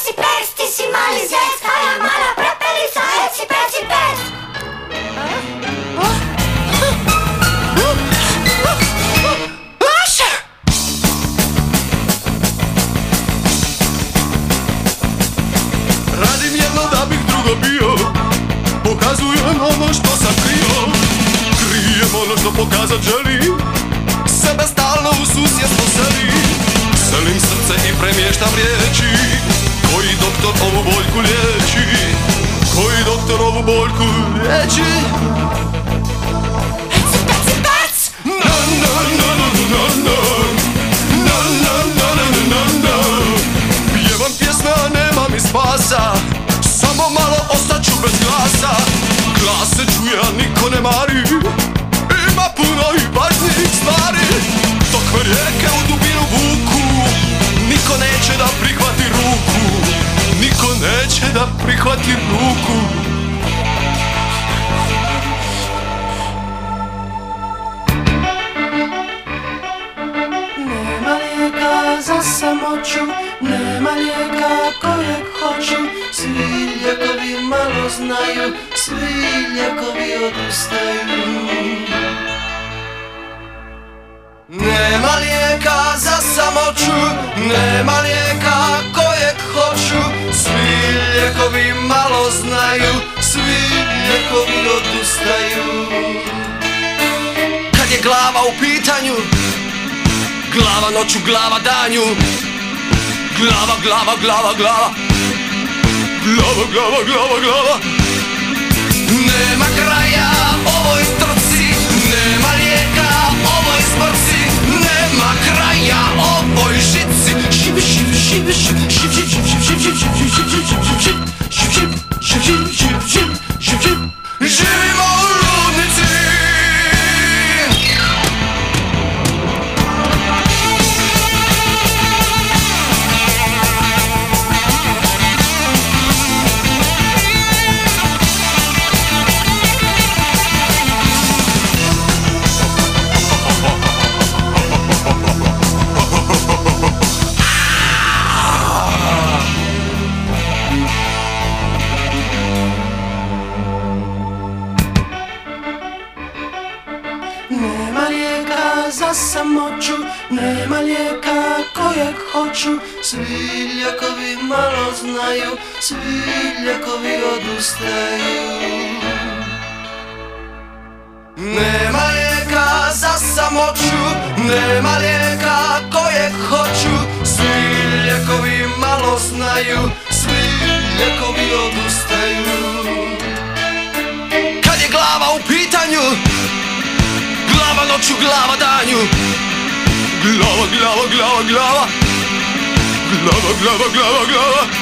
si mali zec, mala prepelica, eci pec. Radim jedno da bih drugo bio ono što sam krio. Krijem ono što pokazat želim Sebe stalno u susjedstvo selim. Selim srce i premještam riječi Koji doktor ovu boljku liječi? Koji doktor ovu boljku liječi? Spasa. Samo malo ostaću bez glasa. Glas se čuje, a niko ne mari prihvati ruku. Nema lijeka za samoću, nema lijeka kojeg hoću. Svi lijekovi malo znaju, svi lijekovi odustaju. Nema lijeka za samoću, nema lijeka odustaju Kad je glava u pitanju Glava noću, glava danju. Glava, glava, glava, glava. Glava, glava, glava, glava. Nema za samoću, nema lijeka kojeg hoću Svi lijekovi malo znaju, svi lijekovi odustaju Nema lijeka za samoću, nema lijeka kojeg hoću Svi lijekovi malo znaju, svi lijekovi Glava noću, glava danju. Glava, glava, glava, glava. Glava, glava, glava, glava